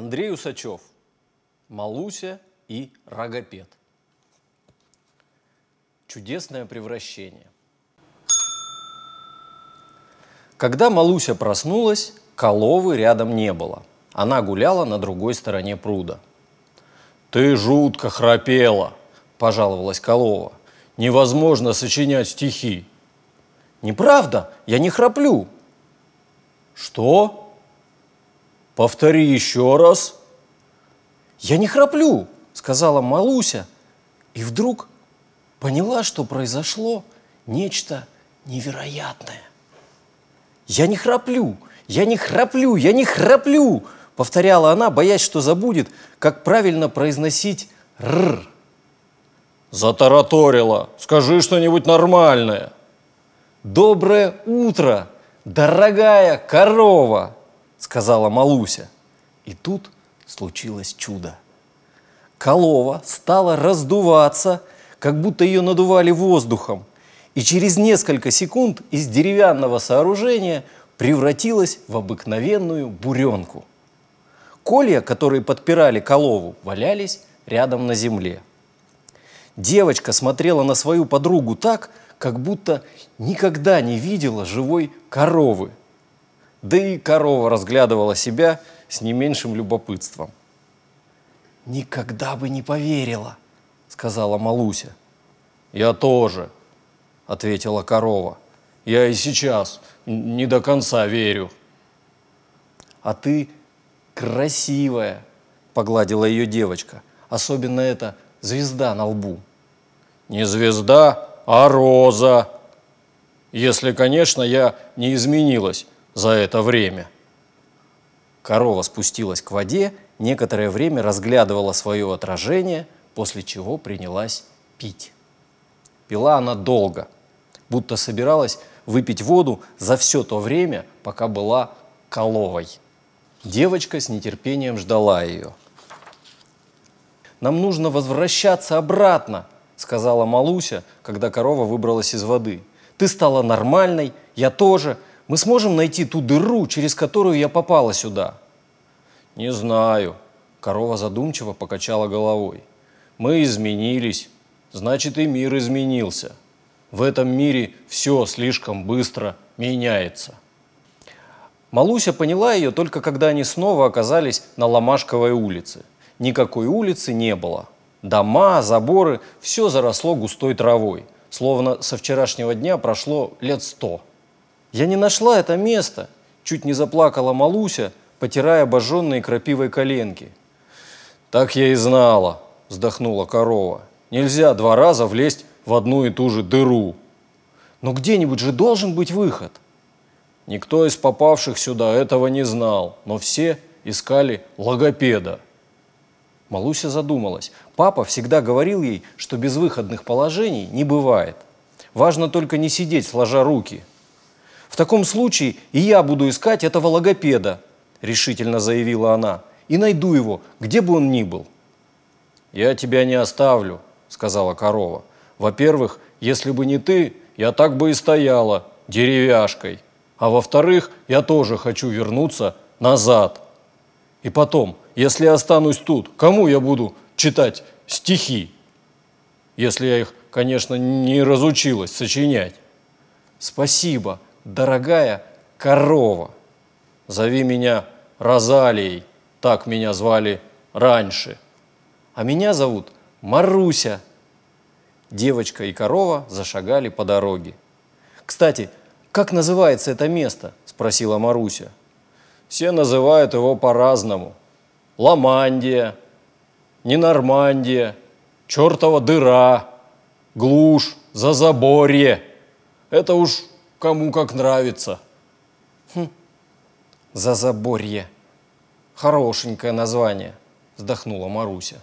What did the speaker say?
Андрей Усачев, Малуся и Рогопед. Чудесное превращение. Когда Малуся проснулась, Коловы рядом не было. Она гуляла на другой стороне пруда. «Ты жутко храпела!» – пожаловалась Колова. «Невозможно сочинять стихи!» «Неправда! Я не храплю!» «Что?» «Повтори еще раз!» «Я не храплю!» – сказала Малуся. И вдруг поняла, что произошло нечто невероятное. «Я не храплю! Я не храплю! Я не храплю!» Повторяла она, боясь, что забудет, как правильно произносить «р». Затараторила. Скажи что-нибудь нормальное. «Доброе утро, дорогая корова!» Сказала Малуся. И тут случилось чудо. Колова стала раздуваться, как будто ее надували воздухом, и через несколько секунд из деревянного сооружения превратилась в обыкновенную буренку. Колья, которые подпирали колову, валялись рядом на земле. Девочка смотрела на свою подругу так, как будто никогда не видела живой коровы. Да и корова разглядывала себя с не меньшим любопытством. «Никогда бы не поверила», — сказала Малуся. «Я тоже», — ответила корова. «Я и сейчас не до конца верю». «А ты красивая», — погладила ее девочка. «Особенно эта звезда на лбу». «Не звезда, а роза. Если, конечно, я не изменилась за это время». Корова спустилась к воде, некоторое время разглядывала свое отражение, после чего принялась пить. Пила она долго, будто собиралась выпить воду за все то время, пока была коловой. Девочка с нетерпением ждала ее. «Нам нужно возвращаться обратно», — сказала Малуся, когда корова выбралась из воды. «Ты стала нормальной, я тоже. Мы сможем найти ту дыру, через которую я попала сюда?» «Не знаю», — корова задумчиво покачала головой. «Мы изменились, значит и мир изменился. В этом мире все слишком быстро меняется». Малуся поняла ее только когда они снова оказались на Ломашковой улице. Никакой улицы не было. Дома, заборы – все заросло густой травой, словно со вчерашнего дня прошло лет сто. «Я не нашла это место!» – чуть не заплакала Малуся, потирая обожженные крапивой коленки. «Так я и знала!» – вздохнула корова. «Нельзя два раза влезть в одну и ту же дыру!» «Но где-нибудь же должен быть выход!» Никто из попавших сюда этого не знал, но все искали логопеда. Малуся задумалась. Папа всегда говорил ей, что безвыходных положений не бывает. Важно только не сидеть, сложа руки. В таком случае и я буду искать этого логопеда, решительно заявила она, и найду его, где бы он ни был. Я тебя не оставлю, сказала корова. Во-первых, если бы не ты, я так бы и стояла, деревяшкой. А во-вторых, я тоже хочу вернуться назад. И потом, если я останусь тут, кому я буду читать стихи? Если я их, конечно, не разучилась сочинять. Спасибо, дорогая корова. Зови меня Розалией, так меня звали раньше. А меня зовут Маруся. Девочка и корова зашагали по дороге. Кстати, «Как называется это место?» – спросила Маруся. «Все называют его по-разному. Ламандия, Ненормандия, чертова дыра, глушь, зазаборье. Это уж кому как нравится». «Хм, зазаборье. Хорошенькое название», – вздохнула Маруся.